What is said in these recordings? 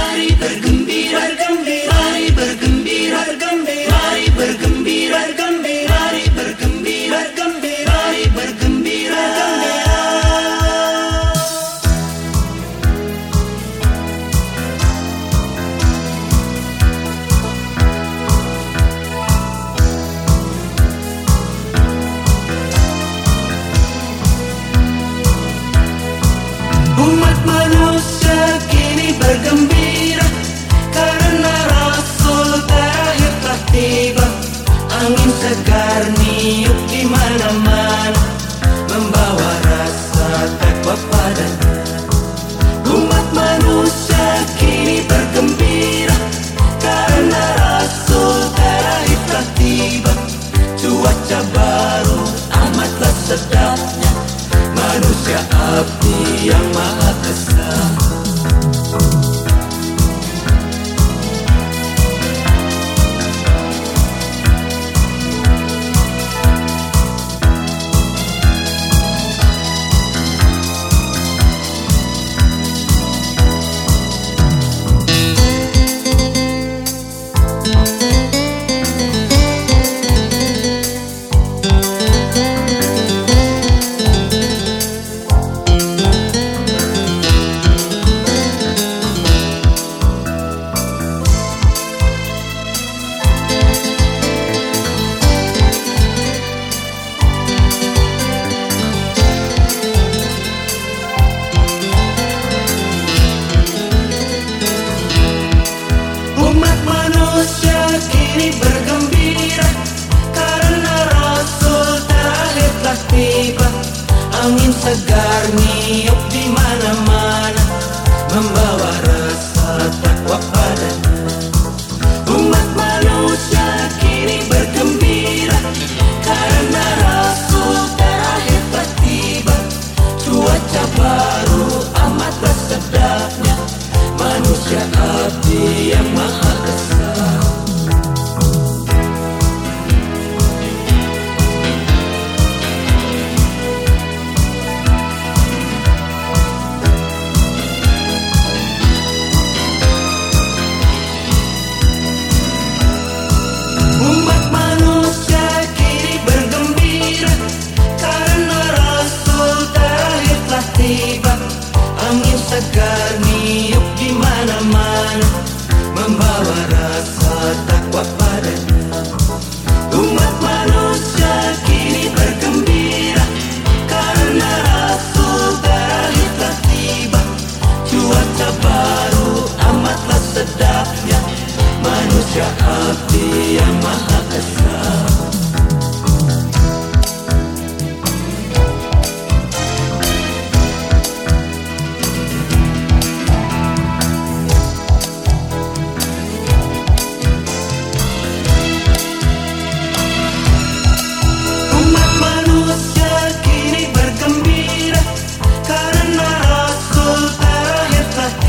Mari bergembira, bergembira, mari bergembira, bergembira, mari bergembira. Umat manusia kini bergembira Angin segar niup di mana-mana Membawa rasa takwa padanya. Umat manusia kini bergembira Karena Rasul terakhir telah tiba Cuaca baru amatlah sedapnya Manusia abdi yang maha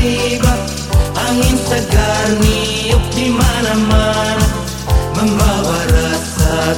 tiba Angin segar niup di mana-mana Membawa rasa